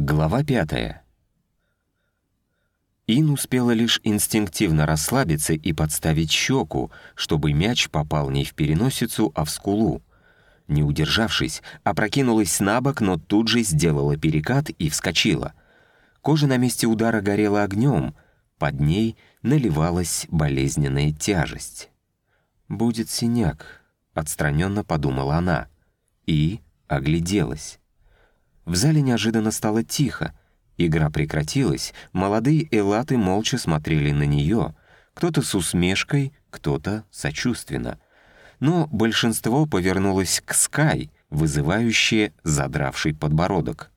Глава пятая. Ин успела лишь инстинктивно расслабиться и подставить щеку, чтобы мяч попал не в переносицу, а в скулу. Не удержавшись, опрокинулась на бок, но тут же сделала перекат и вскочила. Кожа на месте удара горела огнем, под ней наливалась болезненная тяжесть. «Будет синяк», — отстраненно подумала она, и огляделась. В зале неожиданно стало тихо. Игра прекратилась, молодые элаты молча смотрели на нее, кто-то с усмешкой, кто-то сочувственно. Но большинство повернулось к Скай, вызывающее задравший подбородок.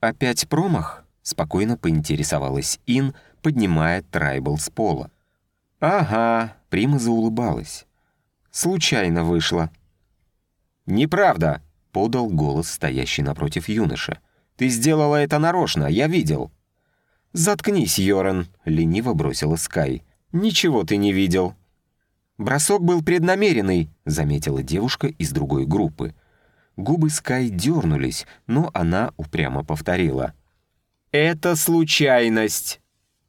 «Опять промах?» — спокойно поинтересовалась Ин, поднимая трайбл с пола. «Ага», — Прима заулыбалась. «Случайно вышло». «Неправда!» — подал голос стоящий напротив юноша. «Ты сделала это нарочно, я видел». «Заткнись, Йоран», — лениво бросила Скай. «Ничего ты не видел». «Бросок был преднамеренный», — заметила девушка из другой группы. Губы Скай дернулись, но она упрямо повторила. «Это случайность!»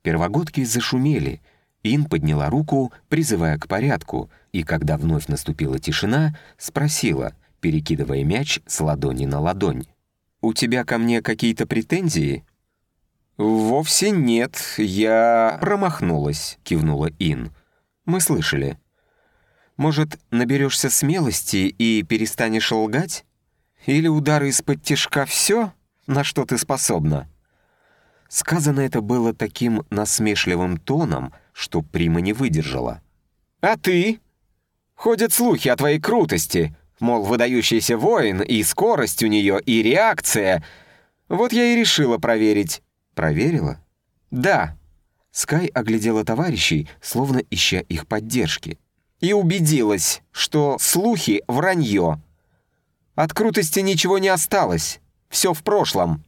Первогодки зашумели. Ин подняла руку, призывая к порядку, и когда вновь наступила тишина, спросила — перекидывая мяч с ладони на ладонь. «У тебя ко мне какие-то претензии?» «Вовсе нет, я...» «Промахнулась», — кивнула Ин. «Мы слышали. Может, наберешься смелости и перестанешь лгать? Или удары из-под тишка все, на что ты способна?» Сказано это было таким насмешливым тоном, что Прима не выдержала. «А ты? Ходят слухи о твоей крутости. Мол, выдающийся воин, и скорость у нее, и реакция. Вот я и решила проверить. Проверила? Да. Скай оглядела товарищей, словно ища их поддержки. И убедилась, что слухи — вранье. От крутости ничего не осталось. Все в прошлом.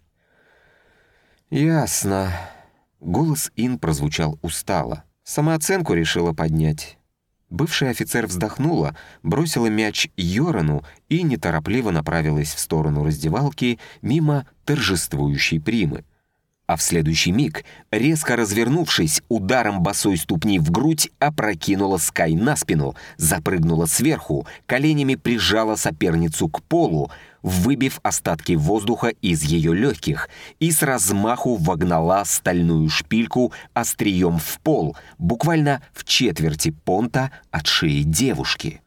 «Ясно». Голос Ин прозвучал устало. Самооценку решила поднять. Бывший офицер вздохнула, бросила мяч Йорану и неторопливо направилась в сторону раздевалки мимо торжествующей примы. А в следующий миг, резко развернувшись, ударом босой ступни в грудь опрокинула Скай на спину, запрыгнула сверху, коленями прижала соперницу к полу, выбив остатки воздуха из ее легких, и с размаху вогнала стальную шпильку острием в пол, буквально в четверти понта от шеи девушки.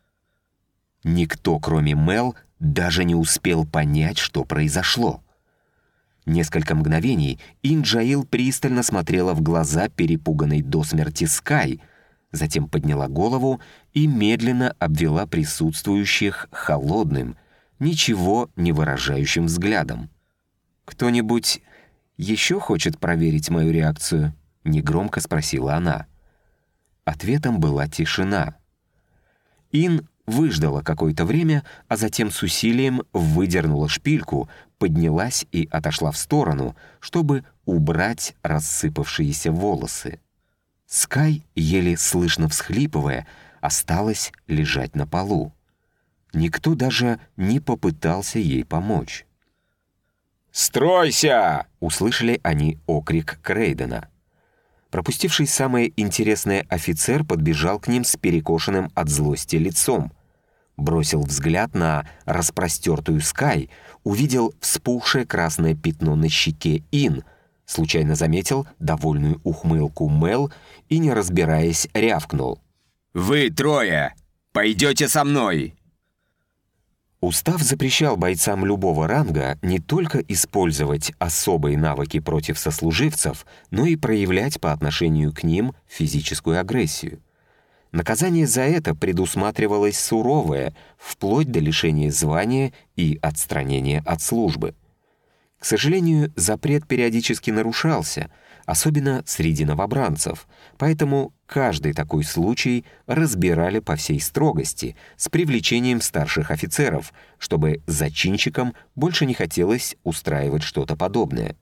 Никто, кроме Мел, даже не успел понять, что произошло. Несколько мгновений Инджаил пристально смотрела в глаза перепуганной до смерти Скай, затем подняла голову и медленно обвела присутствующих холодным, ничего не выражающим взглядом. «Кто-нибудь еще хочет проверить мою реакцию?» — негромко спросила она. Ответом была тишина. Ин выждала какое-то время, а затем с усилием выдернула шпильку, поднялась и отошла в сторону, чтобы убрать рассыпавшиеся волосы. Скай, еле слышно всхлипывая, осталась лежать на полу. Никто даже не попытался ей помочь. «Стройся!» — услышали они окрик Крейдена. Пропустивший самое интересное офицер подбежал к ним с перекошенным от злости лицом. Бросил взгляд на распростертую Скай, увидел вспухшее красное пятно на щеке Ин, случайно заметил довольную ухмылку Мел и, не разбираясь, рявкнул. «Вы трое! Пойдете со мной!» Устав запрещал бойцам любого ранга не только использовать особые навыки против сослуживцев, но и проявлять по отношению к ним физическую агрессию. Наказание за это предусматривалось суровое, вплоть до лишения звания и отстранения от службы. К сожалению, запрет периодически нарушался — особенно среди новобранцев, поэтому каждый такой случай разбирали по всей строгости с привлечением старших офицеров, чтобы зачинщикам больше не хотелось устраивать что-то подобное.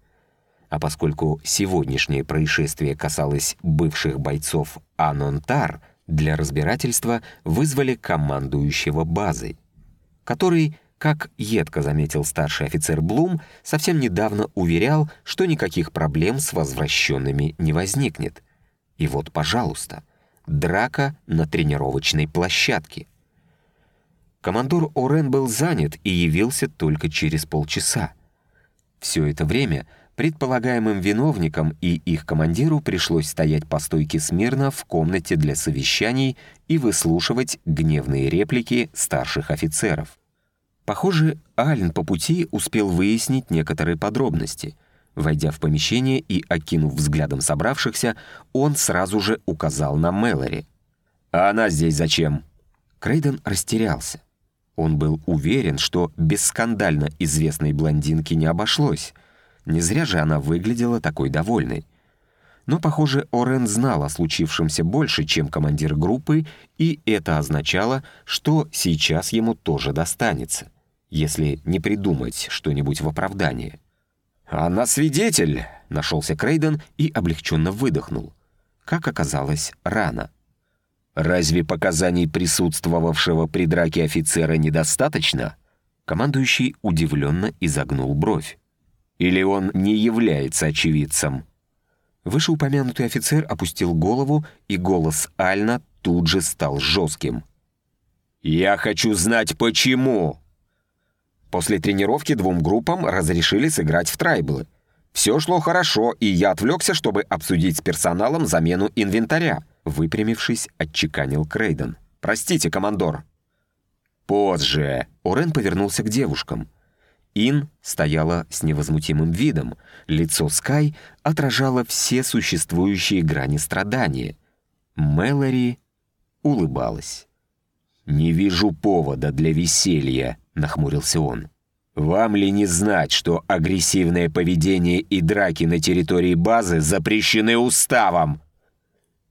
А поскольку сегодняшнее происшествие касалось бывших бойцов Анонтар, для разбирательства вызвали командующего базой, который как едко заметил старший офицер Блум, совсем недавно уверял, что никаких проблем с возвращенными не возникнет. И вот, пожалуйста, драка на тренировочной площадке. Командор Орен был занят и явился только через полчаса. Все это время предполагаемым виновникам и их командиру пришлось стоять по стойке смирно в комнате для совещаний и выслушивать гневные реплики старших офицеров. Похоже, Ален по пути успел выяснить некоторые подробности. Войдя в помещение и окинув взглядом собравшихся, он сразу же указал на Мэлори. «А она здесь зачем?» Крейден растерялся. Он был уверен, что без скандально известной блондинки не обошлось. Не зря же она выглядела такой довольной. Но, похоже, Орен знал о случившемся больше, чем командир группы, и это означало, что сейчас ему тоже достанется если не придумать что-нибудь в оправдание. «Она свидетель!» — нашелся Крейден и облегченно выдохнул. Как оказалось, рано. «Разве показаний присутствовавшего при драке офицера недостаточно?» Командующий удивленно изогнул бровь. «Или он не является очевидцем?» Вышеупомянутый офицер опустил голову, и голос Альна тут же стал жестким. «Я хочу знать, почему!» После тренировки двум группам разрешили сыграть в трайблы. Все шло хорошо, и я отвлекся, чтобы обсудить с персоналом замену инвентаря. Выпрямившись, отчеканил Крейден. «Простите, командор». «Позже». Орен повернулся к девушкам. Ин стояла с невозмутимым видом. Лицо Скай отражало все существующие грани страдания. Мэлори улыбалась. «Не вижу повода для веселья», — нахмурился он. «Вам ли не знать, что агрессивное поведение и драки на территории базы запрещены уставом?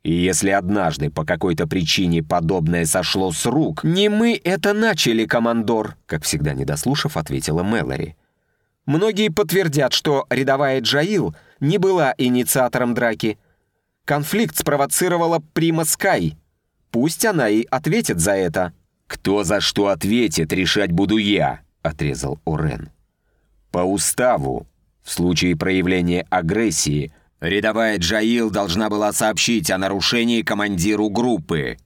И если однажды по какой-то причине подобное сошло с рук...» «Не мы это начали, командор», — как всегда недослушав, ответила Мэлори. «Многие подтвердят, что рядовая Джаил не была инициатором драки. Конфликт спровоцировала Прима Скай». Пусть она и ответит за это». «Кто за что ответит, решать буду я», — отрезал Орен. «По уставу, в случае проявления агрессии, рядовая Джаил должна была сообщить о нарушении командиру группы,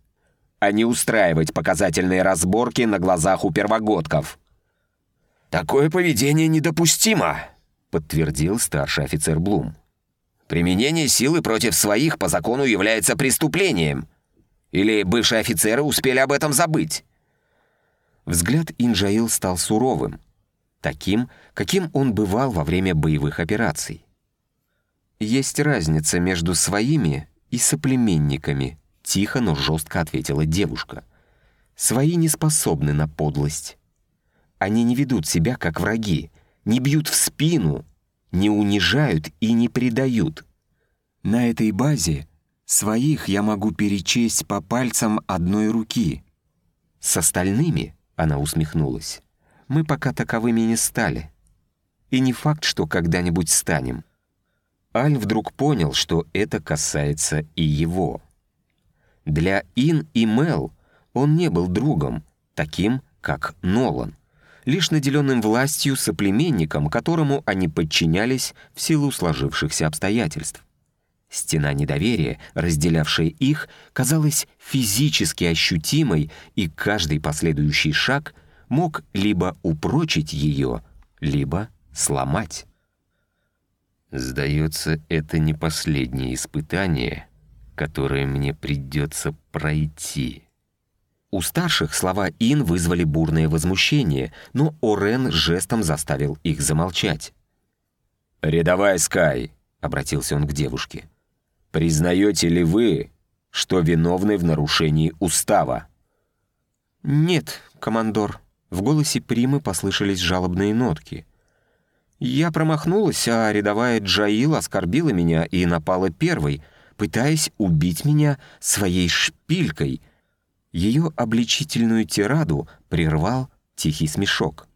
а не устраивать показательные разборки на глазах у первогодков». «Такое поведение недопустимо», — подтвердил старший офицер Блум. «Применение силы против своих по закону является преступлением». Или бывшие офицеры успели об этом забыть?» Взгляд Инджаил стал суровым, таким, каким он бывал во время боевых операций. «Есть разница между своими и соплеменниками», — тихо, но жестко ответила девушка. «Свои не способны на подлость. Они не ведут себя как враги, не бьют в спину, не унижают и не предают. На этой базе Своих я могу перечесть по пальцам одной руки. С остальными, она усмехнулась, мы пока таковыми не стали. И не факт, что когда-нибудь станем. Аль вдруг понял, что это касается и его. Для Ин и Мел он не был другом, таким, как Нолан, лишь наделенным властью соплеменником, которому они подчинялись в силу сложившихся обстоятельств. Стена недоверия, разделявшая их, казалась физически ощутимой, и каждый последующий шаг мог либо упрочить ее, либо сломать. «Сдается, это не последнее испытание, которое мне придется пройти». У старших слова Ин вызвали бурное возмущение, но Орен жестом заставил их замолчать. «Рядовая Скай», — обратился он к девушке, — Признаете ли вы, что виновны в нарушении устава?» «Нет, командор». В голосе Примы послышались жалобные нотки. «Я промахнулась, а рядовая Джаил оскорбила меня и напала первой, пытаясь убить меня своей шпилькой». Ее обличительную тираду прервал тихий смешок.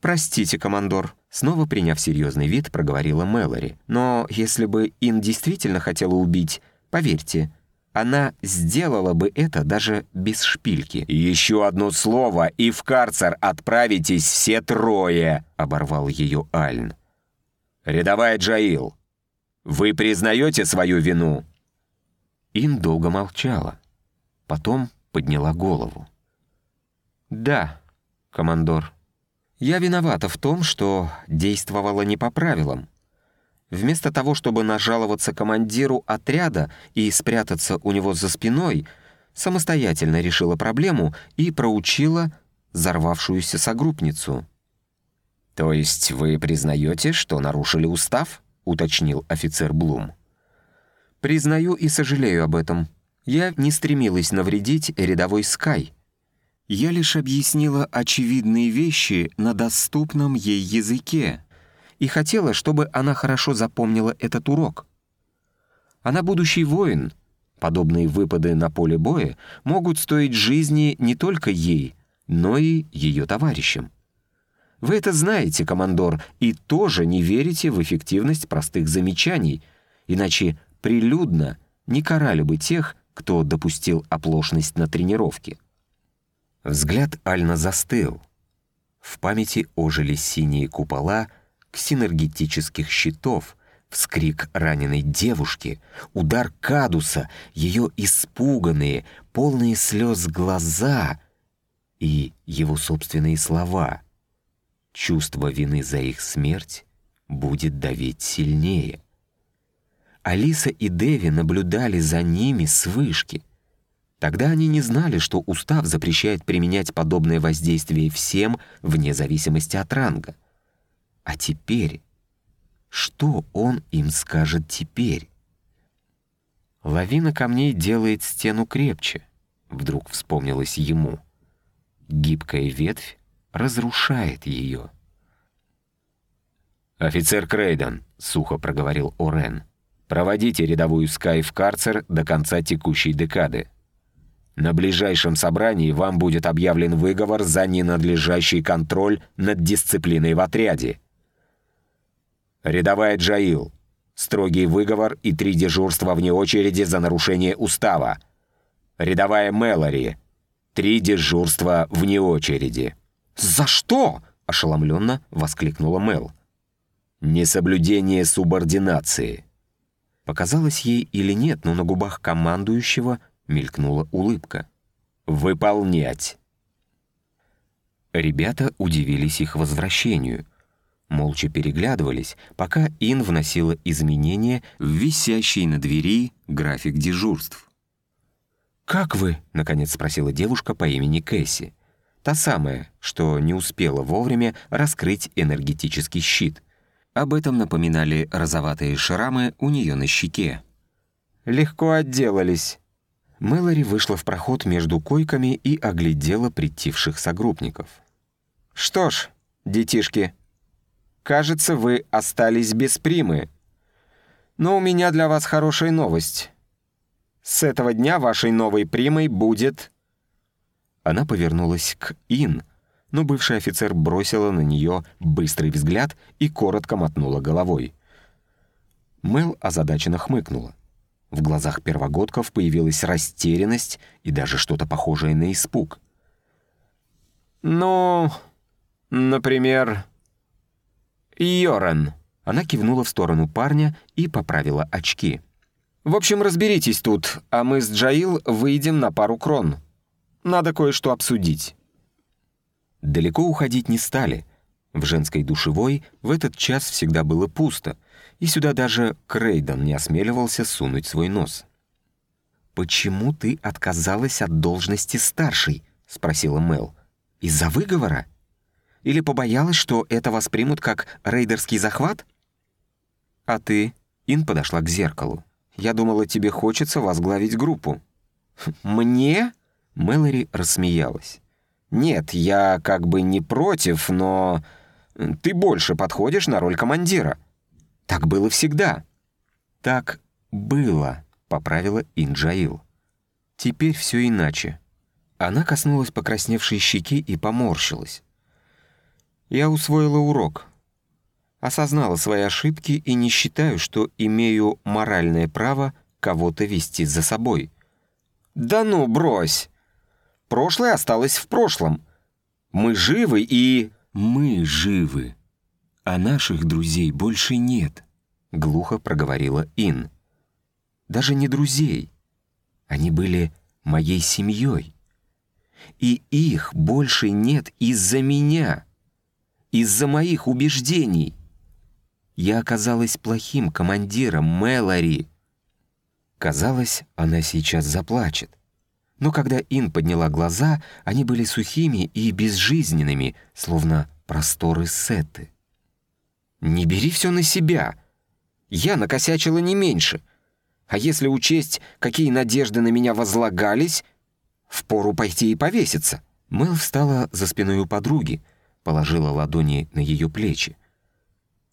«Простите, командор», — снова приняв серьезный вид, проговорила Мэлори. «Но если бы Ин действительно хотела убить, поверьте, Она сделала бы это даже без шпильки. «Еще одно слово, и в карцер отправитесь все трое!» — оборвал ее Альн. «Рядовая Джаил, вы признаете свою вину?» Ин долго молчала. Потом подняла голову. «Да, командор, я виновата в том, что действовала не по правилам. Вместо того, чтобы нажаловаться командиру отряда и спрятаться у него за спиной, самостоятельно решила проблему и проучила взорвавшуюся согруппницу. «То есть вы признаете, что нарушили устав?» — уточнил офицер Блум. «Признаю и сожалею об этом. Я не стремилась навредить рядовой Скай. Я лишь объяснила очевидные вещи на доступном ей языке и хотела, чтобы она хорошо запомнила этот урок. Она будущий воин. Подобные выпады на поле боя могут стоить жизни не только ей, но и ее товарищам. Вы это знаете, командор, и тоже не верите в эффективность простых замечаний, иначе прилюдно не карали бы тех, кто допустил оплошность на тренировке. Взгляд Альна застыл. В памяти ожили синие купола ксинергетических щитов, вскрик раненой девушки, удар Кадуса, ее испуганные, полные слез глаза и его собственные слова. Чувство вины за их смерть будет давить сильнее. Алиса и Деви наблюдали за ними с вышки. Тогда они не знали, что устав запрещает применять подобное воздействие всем, вне зависимости от ранга. А теперь... Что он им скажет теперь? Лавина камней делает стену крепче, вдруг вспомнилось ему. Гибкая ветвь разрушает ее. «Офицер Крейден», — сухо проговорил Орен, — «проводите рядовую Скай в карцер до конца текущей декады. На ближайшем собрании вам будет объявлен выговор за ненадлежащий контроль над дисциплиной в отряде. Рядовая Джаил. Строгий выговор и три дежурства вне очереди за нарушение устава. Рядовая Мэлори. Три дежурства вне очереди. «За что?» — ошеломленно воскликнула Мэл. «Несоблюдение субординации». Показалось ей или нет, но на губах командующего мелькнула улыбка. «Выполнять!» Ребята удивились их возвращению. Молча переглядывались, пока Ин вносила изменения в висящий на двери график дежурств. «Как вы?» — наконец спросила девушка по имени Кэсси. Та самая, что не успела вовремя раскрыть энергетический щит. Об этом напоминали розоватые шрамы у нее на щеке. «Легко отделались», Мэлори вышла в проход между койками и оглядела притихших согруппников. «Что ж, детишки, кажется, вы остались без примы. Но у меня для вас хорошая новость. С этого дня вашей новой примой будет...» Она повернулась к Ин, но бывший офицер бросила на нее быстрый взгляд и коротко мотнула головой. Мэл озадаченно хмыкнула. В глазах первогодков появилась растерянность и даже что-то похожее на испуг. «Ну, например, Йоран». Она кивнула в сторону парня и поправила очки. «В общем, разберитесь тут, а мы с Джаил выйдем на пару крон. Надо кое-что обсудить». Далеко уходить не стали. В женской душевой в этот час всегда было пусто — и сюда даже Крейден не осмеливался сунуть свой нос. «Почему ты отказалась от должности старшей?» — спросила Мел. «Из-за выговора? Или побоялась, что это воспримут как рейдерский захват?» «А ты?» — Ин подошла к зеркалу. «Я думала, тебе хочется возглавить группу». «Мне?» — Мэлори рассмеялась. «Нет, я как бы не против, но ты больше подходишь на роль командира». Так было всегда». «Так было», — поправила Инджаил. «Теперь все иначе». Она коснулась покрасневшей щеки и поморщилась. «Я усвоила урок. Осознала свои ошибки и не считаю, что имею моральное право кого-то вести за собой. «Да ну, брось! Прошлое осталось в прошлом. Мы живы и...» «Мы живы, а наших друзей больше нет», — глухо проговорила Ин. «Даже не друзей. Они были моей семьей. И их больше нет из-за меня, из-за моих убеждений. Я оказалась плохим командиром Мэлори». Казалось, она сейчас заплачет. Но когда Ин подняла глаза, они были сухими и безжизненными, словно просторы сеты. «Не бери все на себя. Я накосячила не меньше. А если учесть, какие надежды на меня возлагались, впору пойти и повеситься». Мэл встала за спиной у подруги, положила ладони на ее плечи.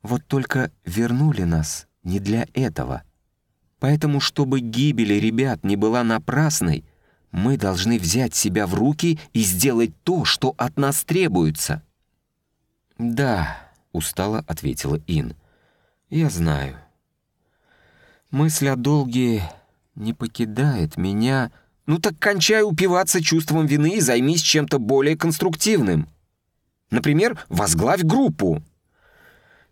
«Вот только вернули нас не для этого. Поэтому, чтобы гибель ребят не была напрасной, мы должны взять себя в руки и сделать то, что от нас требуется». «Да», — устало ответила Ин. «Я знаю. Мысль о долге не покидает меня...» «Ну так кончай упиваться чувством вины и займись чем-то более конструктивным. Например, возглавь группу».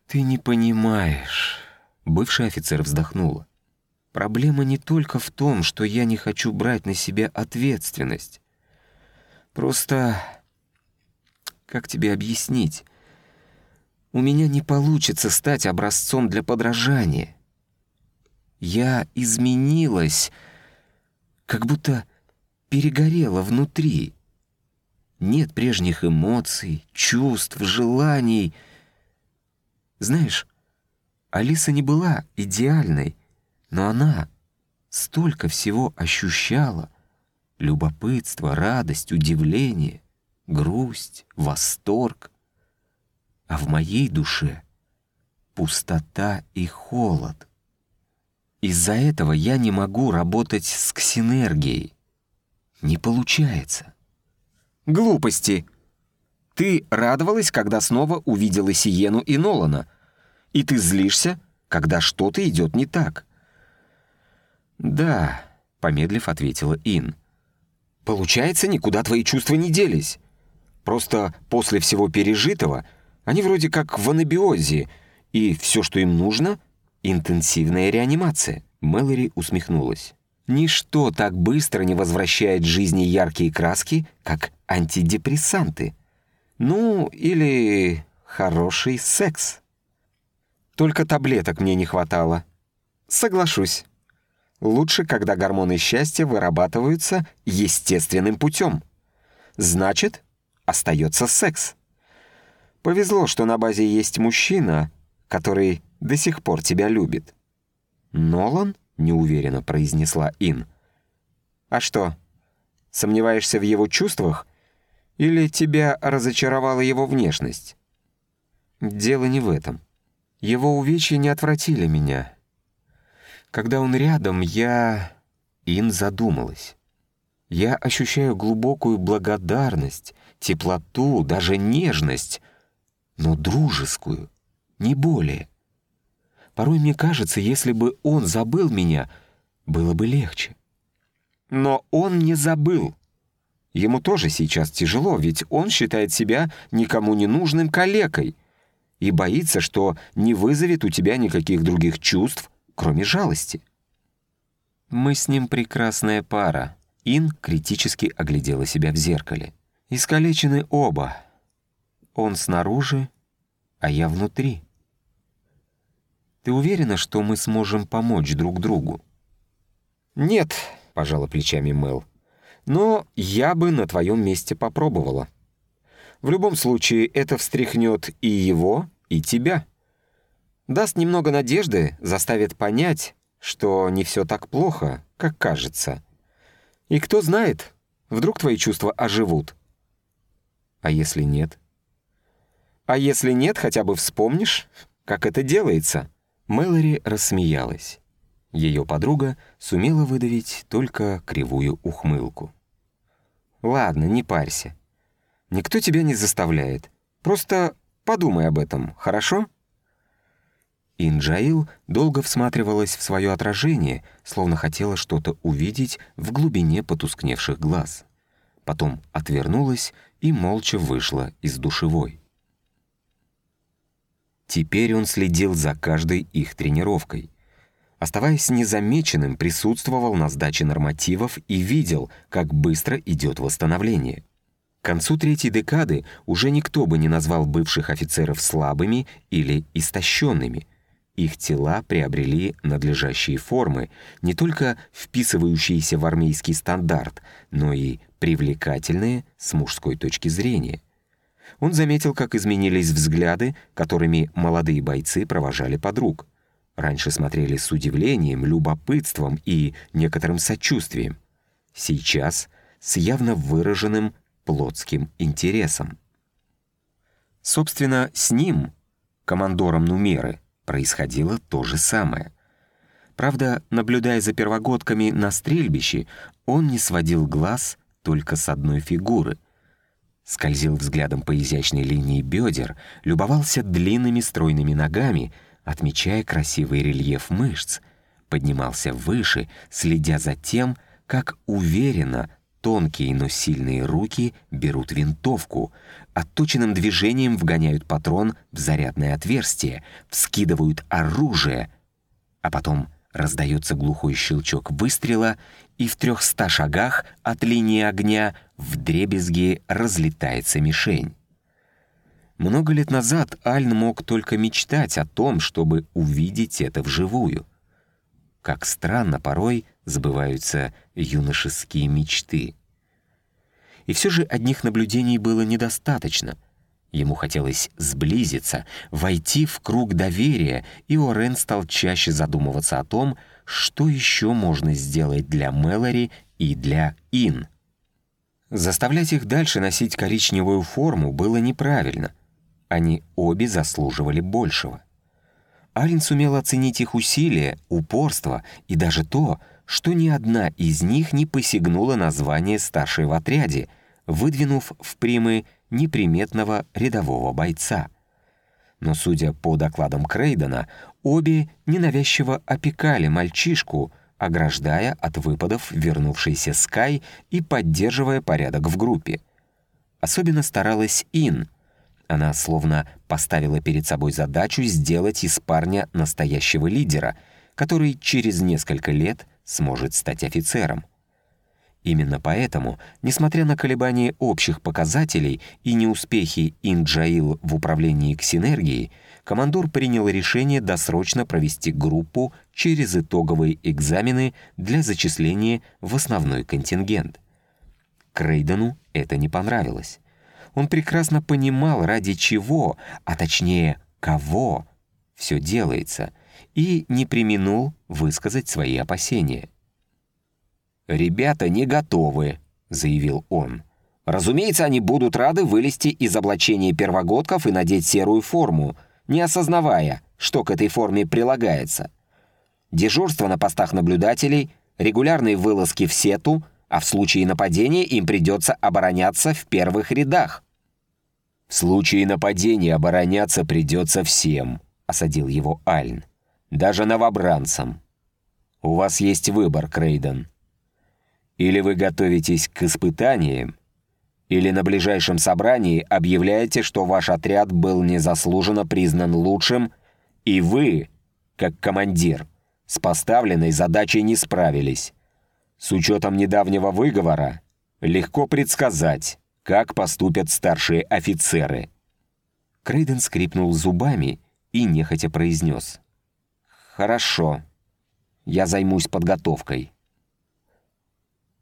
«Ты не понимаешь...» Бывший офицер вздохнула. Проблема не только в том, что я не хочу брать на себя ответственность. Просто... Как тебе объяснить? У меня не получится стать образцом для подражания. Я изменилась, как будто перегорела внутри. Нет прежних эмоций, чувств, желаний. Знаешь, Алиса не была идеальной, но она столько всего ощущала. Любопытство, радость, удивление, грусть, восторг. А в моей душе пустота и холод. Из-за этого я не могу работать с ксинергией. Не получается. Глупости. Ты радовалась, когда снова увидела Сиену и Нолана, и ты злишься, когда что-то идет не так. «Да», — помедлив ответила Ин. «Получается, никуда твои чувства не делись. Просто после всего пережитого они вроде как в анабиозе, и все, что им нужно — интенсивная реанимация». Мэлори усмехнулась. «Ничто так быстро не возвращает жизни яркие краски, как антидепрессанты. Ну, или хороший секс. Только таблеток мне не хватало. Соглашусь». Лучше, когда гормоны счастья вырабатываются естественным путем. Значит, остается секс. Повезло, что на базе есть мужчина, который до сих пор тебя любит. «Нолан?» — неуверенно произнесла Ин. «А что, сомневаешься в его чувствах? Или тебя разочаровала его внешность?» «Дело не в этом. Его увечья не отвратили меня». Когда он рядом, я... Ин задумалась. Я ощущаю глубокую благодарность, теплоту, даже нежность, но дружескую, не более. Порой мне кажется, если бы он забыл меня, было бы легче. Но он не забыл. Ему тоже сейчас тяжело, ведь он считает себя никому не нужным калекой и боится, что не вызовет у тебя никаких других чувств, кроме жалости. Мы с ним прекрасная пара. Ин критически оглядела себя в зеркале. Искалечены оба. Он снаружи, а я внутри. Ты уверена, что мы сможем помочь друг другу? Нет, пожала плечами Мэл. Но я бы на твоем месте попробовала. В любом случае, это встряхнет и его, и тебя даст немного надежды, заставит понять, что не все так плохо, как кажется. И кто знает, вдруг твои чувства оживут. А если нет? А если нет, хотя бы вспомнишь, как это делается. Мэлори рассмеялась. Ее подруга сумела выдавить только кривую ухмылку. «Ладно, не парься. Никто тебя не заставляет. Просто подумай об этом, хорошо?» Инджаил долго всматривалась в свое отражение, словно хотела что-то увидеть в глубине потускневших глаз. Потом отвернулась и молча вышла из душевой. Теперь он следил за каждой их тренировкой. Оставаясь незамеченным, присутствовал на сдаче нормативов и видел, как быстро идет восстановление. К концу третьей декады уже никто бы не назвал бывших офицеров слабыми или истощенными — их тела приобрели надлежащие формы, не только вписывающиеся в армейский стандарт, но и привлекательные с мужской точки зрения. Он заметил, как изменились взгляды, которыми молодые бойцы провожали подруг. Раньше смотрели с удивлением, любопытством и некоторым сочувствием. Сейчас с явно выраженным плотским интересом. Собственно, с ним, командором Нумеры, происходило то же самое. Правда, наблюдая за первогодками на стрельбище, он не сводил глаз только с одной фигуры. Скользил взглядом по изящной линии бедер, любовался длинными стройными ногами, отмечая красивый рельеф мышц, поднимался выше, следя за тем, как уверенно Тонкие, но сильные руки берут винтовку, отточенным движением вгоняют патрон в зарядное отверстие, вскидывают оружие, а потом раздается глухой щелчок выстрела, и в трехста шагах от линии огня в дребезги разлетается мишень. Много лет назад Альн мог только мечтать о том, чтобы увидеть это вживую. Как странно порой сбываются юношеские мечты. И все же одних наблюдений было недостаточно. Ему хотелось сблизиться, войти в круг доверия, и Орен стал чаще задумываться о том, что еще можно сделать для Мэлори и для Ин. Заставлять их дальше носить коричневую форму было неправильно. Они обе заслуживали большего. Алин сумел оценить их усилия, упорство и даже то, что ни одна из них не посягнула на звание старшей в отряде, выдвинув в примы неприметного рядового бойца. Но, судя по докладам Крейдена, обе ненавязчиво опекали мальчишку, ограждая от выпадов вернувшийся Скай и поддерживая порядок в группе. Особенно старалась Ин. Она словно поставила перед собой задачу сделать из парня настоящего лидера, который через несколько лет сможет стать офицером. Именно поэтому, несмотря на колебания общих показателей и неуспехи Инджаил в управлении ксинергией, командор принял решение досрочно провести группу через итоговые экзамены для зачисления в основной контингент. Крейдену это не понравилось. Он прекрасно понимал, ради чего, а точнее, кого все делается, и не применул высказать свои опасения — «Ребята не готовы», — заявил он. «Разумеется, они будут рады вылезти из облачения первогодков и надеть серую форму, не осознавая, что к этой форме прилагается. Дежурство на постах наблюдателей, регулярные вылазки в сету, а в случае нападения им придется обороняться в первых рядах». «В случае нападения обороняться придется всем», — осадил его Альн. «Даже новобранцам. У вас есть выбор, Крейден. Или вы готовитесь к испытаниям, или на ближайшем собрании объявляете, что ваш отряд был незаслуженно признан лучшим, и вы, как командир, с поставленной задачей не справились. С учетом недавнего выговора легко предсказать, как поступят старшие офицеры. Крейден скрипнул зубами и нехотя произнес. «Хорошо, я займусь подготовкой».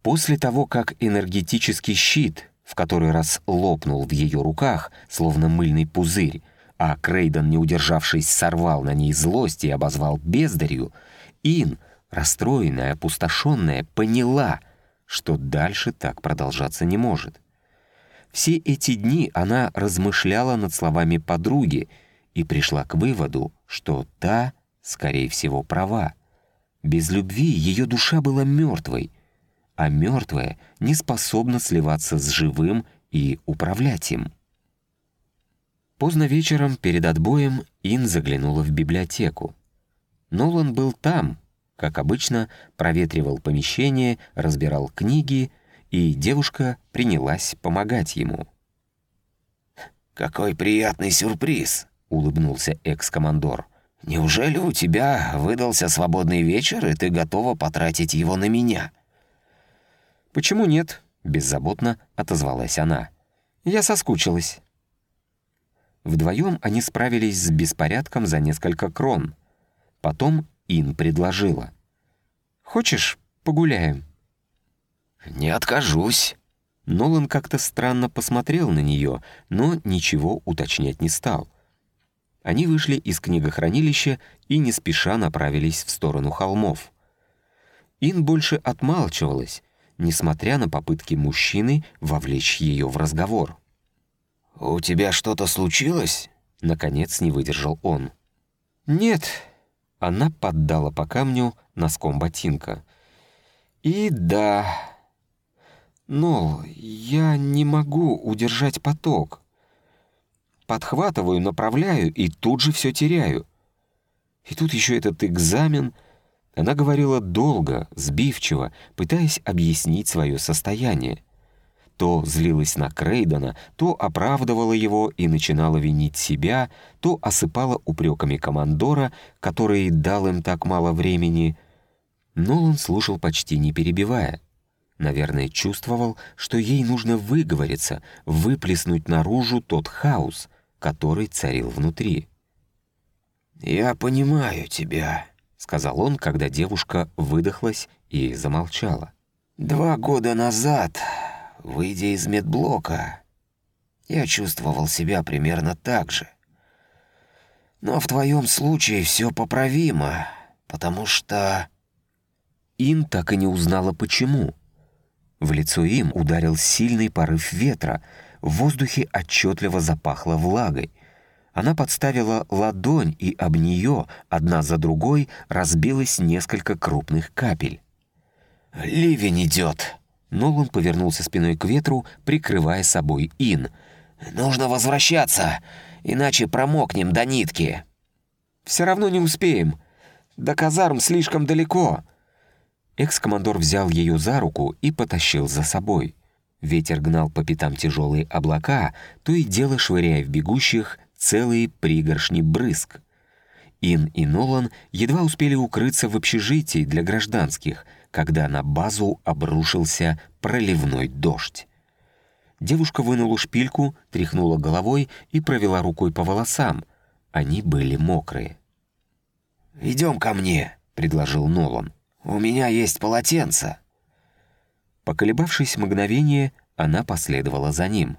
После того, как энергетический щит в который раз лопнул в ее руках, словно мыльный пузырь, а Крейден, не удержавшись, сорвал на ней злость и обозвал бездарью, Ин, расстроенная, опустошенная, поняла, что дальше так продолжаться не может. Все эти дни она размышляла над словами подруги и пришла к выводу, что та, скорее всего, права. Без любви ее душа была мертвой, а мертвое не способно сливаться с живым и управлять им. Поздно вечером, перед отбоем, Ин заглянула в библиотеку. Нолан был там, как обычно, проветривал помещение, разбирал книги, и девушка принялась помогать ему. «Какой приятный сюрприз!» — улыбнулся экс-командор. «Неужели у тебя выдался свободный вечер, и ты готова потратить его на меня?» «Почему нет?» — беззаботно отозвалась она. «Я соскучилась». Вдвоем они справились с беспорядком за несколько крон. Потом Ин предложила. «Хочешь, погуляем?» «Не откажусь». Нолан как-то странно посмотрел на нее, но ничего уточнять не стал. Они вышли из книгохранилища и не спеша направились в сторону холмов. Ин больше отмалчивалась, несмотря на попытки мужчины вовлечь ее в разговор. «У тебя что-то случилось?» Наконец не выдержал он. «Нет». Она поддала по камню носком ботинка. «И да...» «Нол, я не могу удержать поток. Подхватываю, направляю и тут же все теряю. И тут еще этот экзамен...» Она говорила долго, сбивчиво, пытаясь объяснить свое состояние. То злилась на Крейдена, то оправдывала его и начинала винить себя, то осыпала упреками командора, который дал им так мало времени. Нолан слушал почти не перебивая. Наверное, чувствовал, что ей нужно выговориться, выплеснуть наружу тот хаос, который царил внутри. «Я понимаю тебя», — сказал он, когда девушка выдохлась и замолчала. «Два года назад выйдя из медблока, я чувствовал себя примерно так же. Но в твоем случае все поправимо, потому что...» Ин так и не узнала, почему. В лицо им ударил сильный порыв ветра, в воздухе отчетливо запахло влагой. Она подставила ладонь, и об нее, одна за другой, разбилось несколько крупных капель. «Ливень идет!» Нолан повернулся спиной к ветру, прикрывая собой Ин. «Нужно возвращаться, иначе промокнем до нитки». «Все равно не успеем. До казарм слишком далеко». Экс-командор взял ее за руку и потащил за собой. Ветер гнал по пятам тяжелые облака, то и дело швыряя в бегущих целые пригоршни брызг. Ин и Нолан едва успели укрыться в общежитии для гражданских, когда на базу обрушился проливной дождь. Девушка вынула шпильку, тряхнула головой и провела рукой по волосам. Они были мокрые. «Идем ко мне», — предложил Нолан. «У меня есть полотенце». Поколебавшись мгновение, она последовала за ним.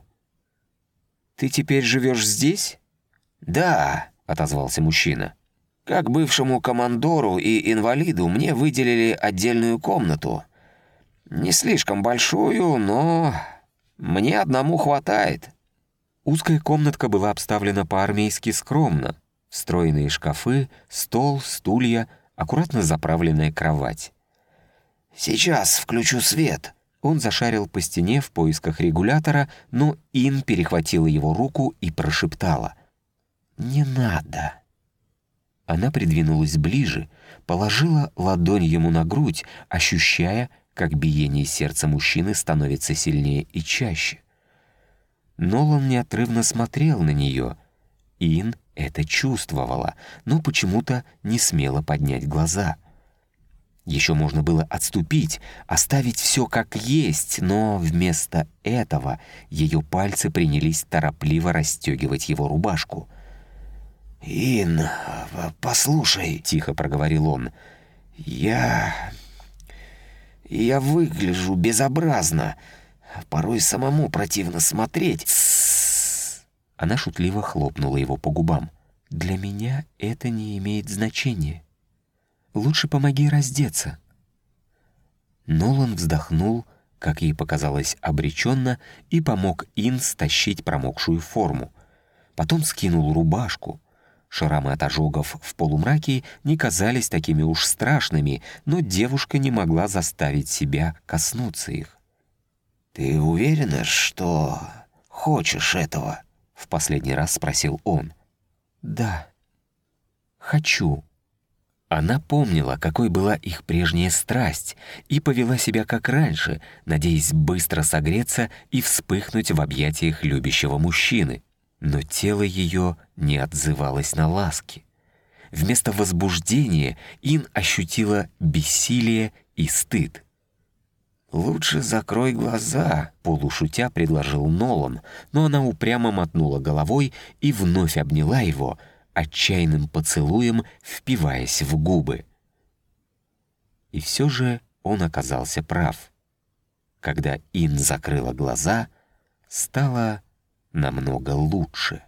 «Ты теперь живешь здесь?» «Да», — отозвался мужчина. Как бывшему командору и инвалиду мне выделили отдельную комнату. Не слишком большую, но мне одному хватает. Узкая комнатка была обставлена по-армейски скромно. Встроенные шкафы, стол, стулья, аккуратно заправленная кровать. «Сейчас включу свет». Он зашарил по стене в поисках регулятора, но Ин перехватила его руку и прошептала. «Не надо». Она придвинулась ближе, положила ладонь ему на грудь, ощущая, как биение сердца мужчины становится сильнее и чаще. Нолан неотрывно смотрел на нее. Ин это чувствовала, но почему-то не смела поднять глаза. Еще можно было отступить, оставить все как есть, но вместо этого ее пальцы принялись торопливо расстегивать его рубашку — «Ин, послушай», — тихо проговорил он, — «я... я выгляжу безобразно. Порой самому противно смотреть». Она шутливо хлопнула его по губам. «Для меня это не имеет значения. Лучше помоги раздеться». Нолан вздохнул, как ей показалось обреченно, и помог Ин стащить промокшую форму. Потом скинул рубашку — Шрамы от ожогов в полумраке не казались такими уж страшными, но девушка не могла заставить себя коснуться их. «Ты уверена, что хочешь этого?» — В последний раз спросил он. «Да, хочу». Она помнила, какой была их прежняя страсть, и повела себя как раньше, надеясь быстро согреться и вспыхнуть в объятиях любящего мужчины. Но тело ее не отзывалось на ласки. Вместо возбуждения Ин ощутила бессилие и стыд. «Лучше закрой глаза», — полушутя предложил Нолан, но она упрямо мотнула головой и вновь обняла его, отчаянным поцелуем впиваясь в губы. И все же он оказался прав. Когда Ин закрыла глаза, стало намного лучше.